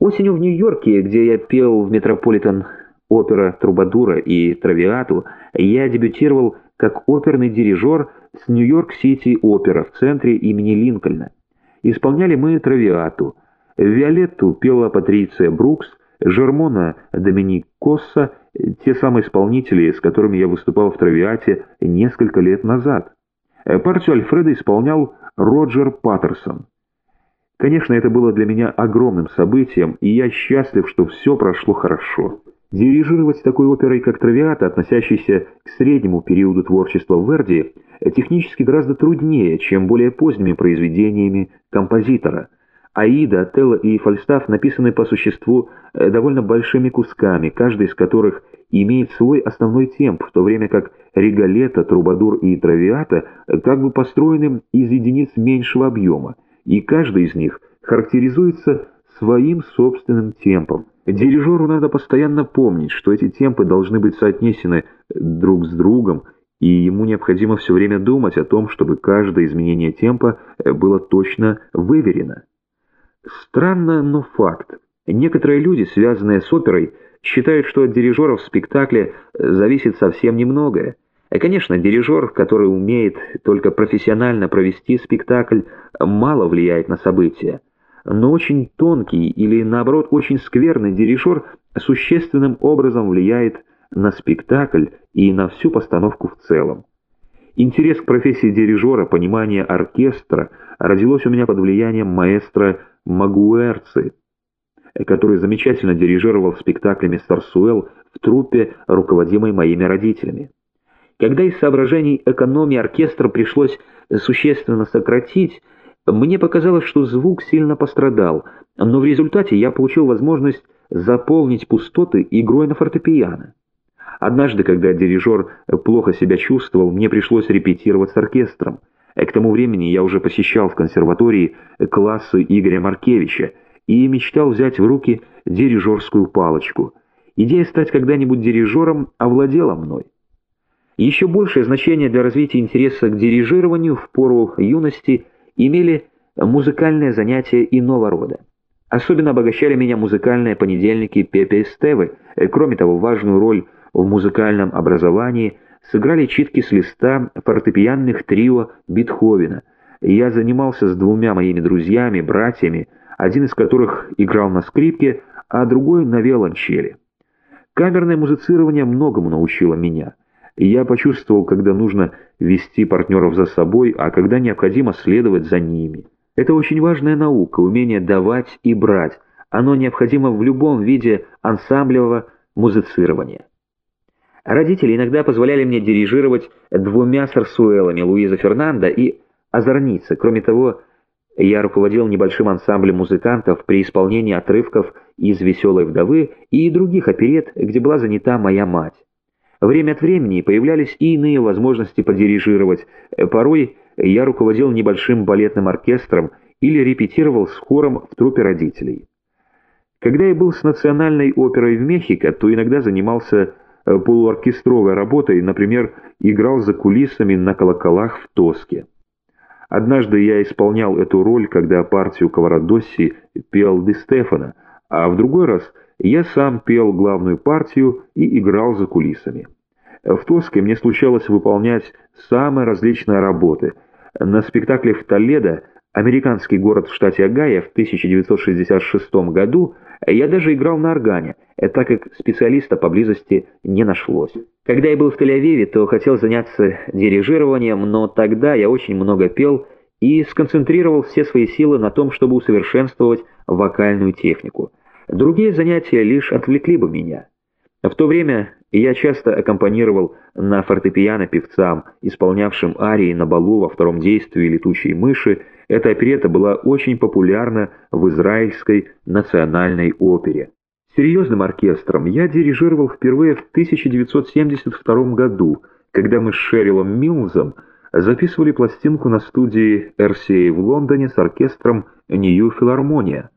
Осенью в Нью-Йорке, где я пел в Метрополитен опера Трубадура и Травиату, я дебютировал как оперный дирижер с Нью-Йорк-Сити опера в центре имени Линкольна. Исполняли мы Травиату. Виолетту пела Патриция Брукс, Жермона Доминик Косса, те самые исполнители, с которыми я выступал в Травиате несколько лет назад. Партию Альфреда исполнял Роджер Паттерсон. Конечно, это было для меня огромным событием, и я счастлив, что все прошло хорошо. Дирижировать такой оперой, как «Травиата», относящейся к среднему периоду творчества Верди, технически гораздо труднее, чем более поздними произведениями композитора. «Аида», «Отелло» и «Фальстаф» написаны по существу э, довольно большими кусками, каждый из которых имеет свой основной темп, в то время как «Регалета», «Трубадур» и «Травиата» как бы построены из единиц меньшего объема и каждый из них характеризуется своим собственным темпом. Дирижеру надо постоянно помнить, что эти темпы должны быть соотнесены друг с другом, и ему необходимо все время думать о том, чтобы каждое изменение темпа было точно выверено. Странно, но факт. Некоторые люди, связанные с оперой, считают, что от дирижеров в спектакле зависит совсем немногое. И, конечно, дирижер, который умеет только профессионально провести спектакль, мало влияет на события. Но очень тонкий или, наоборот, очень скверный дирижер существенным образом влияет на спектакль и на всю постановку в целом. Интерес к профессии дирижера, понимание оркестра родилось у меня под влиянием маэстро Магуэрци, который замечательно дирижировал спектаклями «Старсуэлл» в труппе, руководимой моими родителями. Когда из соображений экономии оркестра пришлось существенно сократить, мне показалось, что звук сильно пострадал, но в результате я получил возможность заполнить пустоты игрой на фортепиано. Однажды, когда дирижер плохо себя чувствовал, мне пришлось репетировать с оркестром. К тому времени я уже посещал в консерватории классы Игоря Маркевича и мечтал взять в руки дирижерскую палочку. Идея стать когда-нибудь дирижером овладела мной. Еще большее значение для развития интереса к дирижированию в пору юности имели музыкальные занятия иного рода. Особенно обогащали меня музыкальные понедельники Пепе Стевы. Кроме того, важную роль в музыкальном образовании сыграли читки с листа фортепианных трио Бетховена. Я занимался с двумя моими друзьями, братьями, один из которых играл на скрипке, а другой на виолончели. Камерное музицирование многому научило меня – и я почувствовал, когда нужно вести партнеров за собой, а когда необходимо следовать за ними. Это очень важная наука, умение давать и брать. Оно необходимо в любом виде ансамблевого музицирования. Родители иногда позволяли мне дирижировать двумя сарсуэлами Луиза Фернандо и Озорница. Кроме того, я руководил небольшим ансамблем музыкантов при исполнении отрывков из «Веселой вдовы» и других оперет, где была занята моя мать. Время от времени появлялись и иные возможности подирижировать. Порой я руководил небольшим балетным оркестром или репетировал с хором в труппе родителей. Когда я был с национальной оперой в Мехико, то иногда занимался э, полуоркестровой работой, например, играл за кулисами на колоколах в Тоске. Однажды я исполнял эту роль, когда партию Каварадосси пел Ди Стефано, а в другой раз я сам пел главную партию и играл за кулисами. В Тоске мне случалось выполнять самые различные работы. На спектакле в Толедо, американский город в штате Огайо, в 1966 году, я даже играл на органе, так как специалиста поблизости не нашлось. Когда я был в Тель-Авиве, то хотел заняться дирижированием, но тогда я очень много пел и сконцентрировал все свои силы на том, чтобы усовершенствовать вокальную технику. Другие занятия лишь отвлекли бы меня. В то время я часто аккомпанировал на фортепиано певцам, исполнявшим арии на балу во втором действии «Летучей мыши». Эта оперета была очень популярна в израильской национальной опере. Серьезным оркестром я дирижировал впервые в 1972 году, когда мы с Шерилом Милзом записывали пластинку на студии RCA в Лондоне с оркестром Нью Филармония.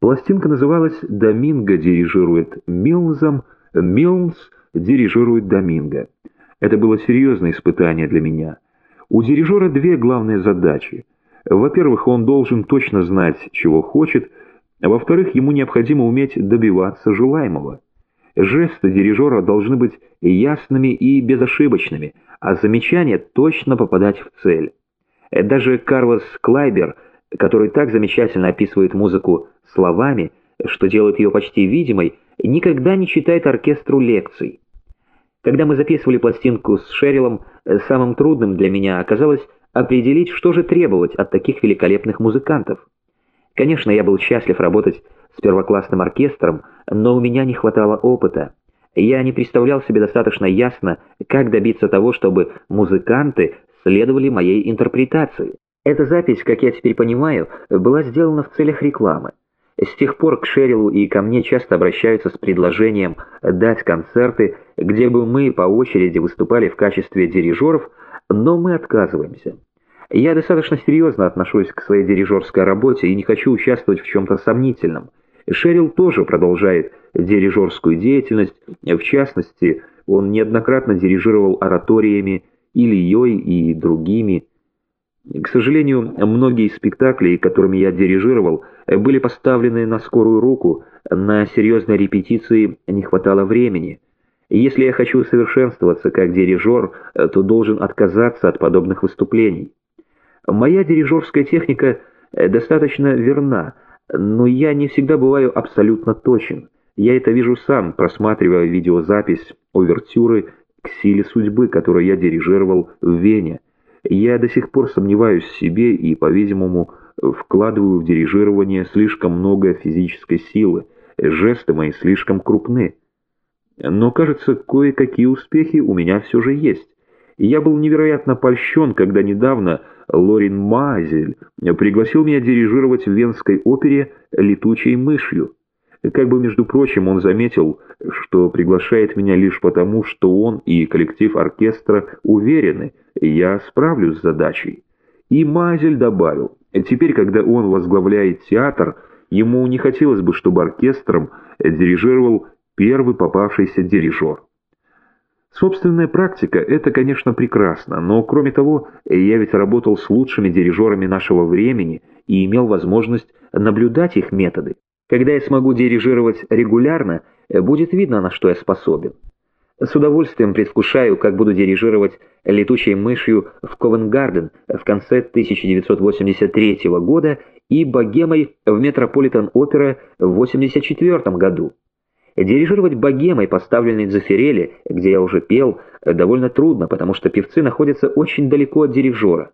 Пластинка называлась «Доминго дирижирует Милзом», «Милз дирижирует Доминго». Это было серьезное испытание для меня. У дирижера две главные задачи. Во-первых, он должен точно знать, чего хочет, во-вторых, ему необходимо уметь добиваться желаемого. Жесты дирижера должны быть ясными и безошибочными, а замечания точно попадать в цель. Даже Карлос Клайбер, который так замечательно описывает музыку словами, что делает ее почти видимой, никогда не читает оркестру лекций. Когда мы записывали пластинку с Шерилом, самым трудным для меня оказалось определить, что же требовать от таких великолепных музыкантов. Конечно, я был счастлив работать с первоклассным оркестром, но у меня не хватало опыта. Я не представлял себе достаточно ясно, как добиться того, чтобы музыканты следовали моей интерпретации. Эта запись, как я теперь понимаю, была сделана в целях рекламы. С тех пор к Шерилу и ко мне часто обращаются с предложением дать концерты, где бы мы по очереди выступали в качестве дирижеров, но мы отказываемся. Я достаточно серьезно отношусь к своей дирижерской работе и не хочу участвовать в чем-то сомнительном. Шерил тоже продолжает дирижерскую деятельность, в частности, он неоднократно дирижировал ораториями Ильей и другими. К сожалению, многие спектакли, которыми я дирижировал, были поставлены на скорую руку, на серьезные репетиции не хватало времени. Если я хочу совершенствоваться как дирижер, то должен отказаться от подобных выступлений. Моя дирижерская техника э, достаточно верна, но я не всегда бываю абсолютно точен. Я это вижу сам, просматривая видеозапись овертюры к силе судьбы, которую я дирижировал в Вене. Я до сих пор сомневаюсь в себе и, по-видимому, вкладываю в дирижирование слишком много физической силы, жесты мои слишком крупны. Но, кажется, кое-какие успехи у меня все же есть. Я был невероятно польщен, когда недавно Лорин Мазель пригласил меня дирижировать в Венской опере «Летучей мышью». Как бы, между прочим, он заметил, что приглашает меня лишь потому, что он и коллектив оркестра уверены, я справлюсь с задачей. И Мазель добавил, теперь, когда он возглавляет театр, ему не хотелось бы, чтобы оркестром дирижировал первый попавшийся дирижер. Собственная практика – это, конечно, прекрасно, но, кроме того, я ведь работал с лучшими дирижерами нашего времени и имел возможность наблюдать их методы. Когда я смогу дирижировать регулярно, будет видно, на что я способен. С удовольствием предвкушаю, как буду дирижировать летучей мышью в Ковенгарден в конце 1983 года и богемой в Метрополитен-опера в 1984 году. Дирижировать богемой, поставленной Дзефирели, где я уже пел, довольно трудно, потому что певцы находятся очень далеко от дирижера.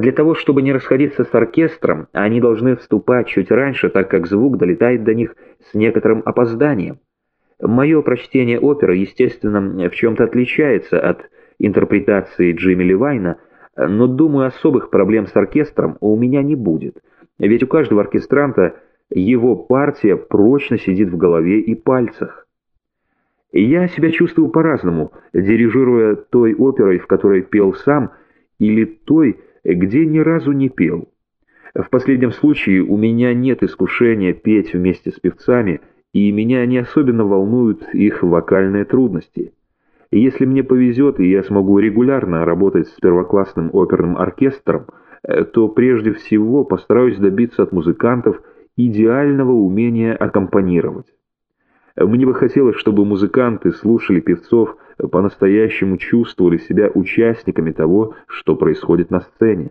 Для того, чтобы не расходиться с оркестром, они должны вступать чуть раньше, так как звук долетает до них с некоторым опозданием. Мое прочтение оперы, естественно, в чем-то отличается от интерпретации Джимми Левайна, но, думаю, особых проблем с оркестром у меня не будет. Ведь у каждого оркестранта его партия прочно сидит в голове и пальцах. Я себя чувствую по-разному, дирижируя той оперой, в которой пел сам, или той, где ни разу не пел. В последнем случае у меня нет искушения петь вместе с певцами, и меня не особенно волнуют их вокальные трудности. если мне повезет, и я смогу регулярно работать с первоклассным оперным оркестром, то прежде всего постараюсь добиться от музыкантов идеального умения аккомпанировать. Мне бы хотелось, чтобы музыканты слушали певцов, по-настоящему чувствовали себя участниками того, что происходит на сцене.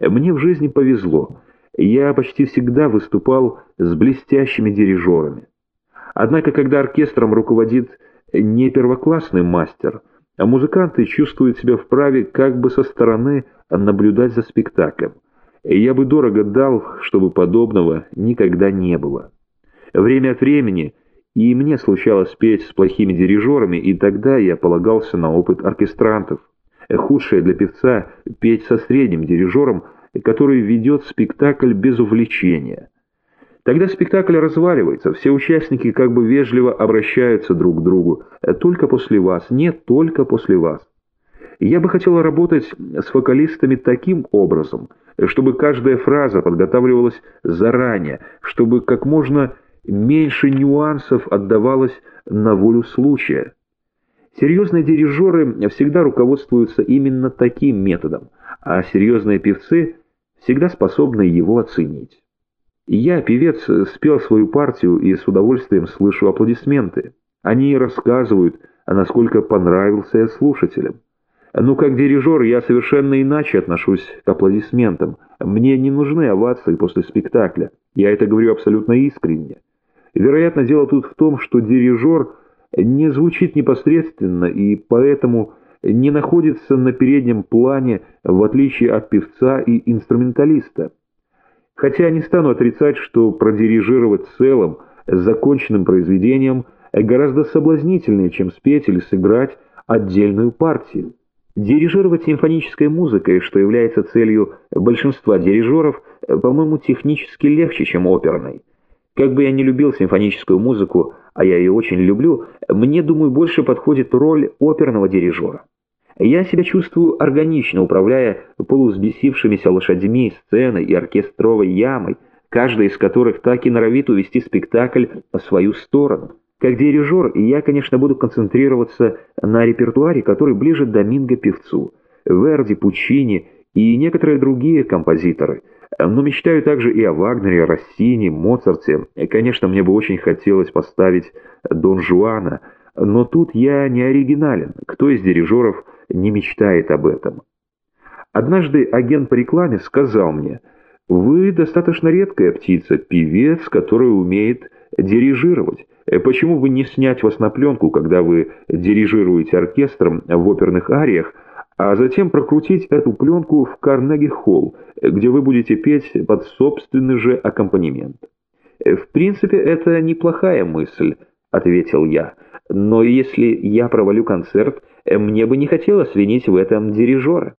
Мне в жизни повезло. Я почти всегда выступал с блестящими дирижерами. Однако, когда оркестром руководит не первоклассный мастер, а музыканты чувствуют себя вправе как бы со стороны наблюдать за спектаклем. Я бы дорого дал, чтобы подобного никогда не было. Время от времени и мне случалось петь с плохими дирижерами, и тогда я полагался на опыт оркестрантов. Худшее для певца — петь со средним дирижером, который ведет спектакль без увлечения. Тогда спектакль разваливается, все участники как бы вежливо обращаются друг к другу. Только после вас, нет, только после вас. Я бы хотел работать с вокалистами таким образом, чтобы каждая фраза подготавливалась заранее, чтобы как можно меньше нюансов отдавалось на волю случая. Серьезные дирижеры всегда руководствуются именно таким методом, а серьезные певцы всегда способны его оценить. Я, певец, спел свою партию и с удовольствием слышу аплодисменты. Они рассказывают, насколько понравился я слушателям. Ну, как дирижер, я совершенно иначе отношусь к аплодисментам. Мне не нужны овации после спектакля. Я это говорю абсолютно искренне. Вероятно, дело тут в том, что дирижер не звучит непосредственно и поэтому не находится на переднем плане, в отличие от певца и инструменталиста. Хотя не стану отрицать, что продирижировать целым, законченным произведением гораздо соблазнительнее, чем спеть или сыграть отдельную партию. Дирижировать симфонической музыкой, что является целью большинства дирижеров, по-моему, технически легче, чем оперной. Как бы я не любил симфоническую музыку, а я ее очень люблю, мне, думаю, больше подходит роль оперного дирижера. Я себя чувствую органично, управляя полузбесившимися лошадьми, сценой и оркестровой ямой, каждая из которых так и норовит увести спектакль в свою сторону. Как дирижер я, конечно, буду концентрироваться на репертуаре, который ближе Доминго певцу, Верди, Пучини и некоторые другие композиторы. Но мечтаю также и о Вагнере, Россини, Моцарте. Конечно, мне бы очень хотелось поставить Дон Жуана, но тут я не оригинален. Кто из дирижеров не мечтает об этом? Однажды агент по рекламе сказал мне, «Вы достаточно редкая птица, певец, который умеет дирижировать. Почему бы не снять вас на пленку, когда вы дирижируете оркестром в оперных ариях, а затем прокрутить эту пленку в Карнеги-холл, где вы будете петь под собственный же аккомпанемент? Э, «В принципе, это неплохая мысль», — ответил я. «Но если я провалю концерт, э, мне бы не хотелось винить в этом дирижера».